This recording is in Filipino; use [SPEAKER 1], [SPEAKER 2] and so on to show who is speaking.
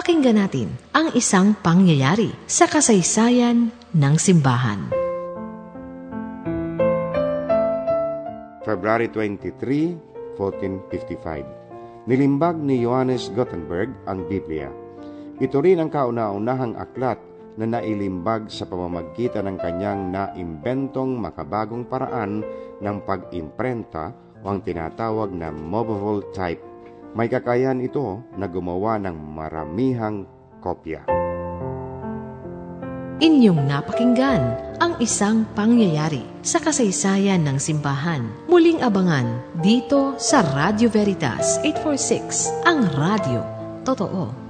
[SPEAKER 1] Pakinggan natin ang isang pangyayari sa kasaysayan ng simbahan.
[SPEAKER 2] February 23, 1455. Nilimbag ni Johannes Gutenberg ang Biblia. Ito rin ang kauna-unahang aklat na nailimbag sa pamamagitan ng kanyang naimbentong makabagong paraan ng pag-imprenta o ang tinatawag na movable type. May kakayahan ito na gumawa ng maramihang kopya.
[SPEAKER 1] Inyong napakinggan ang isang pangyayari sa kasaysayan ng simbahan. Muling abangan dito sa Radio Veritas 846, ang radio. Totoo.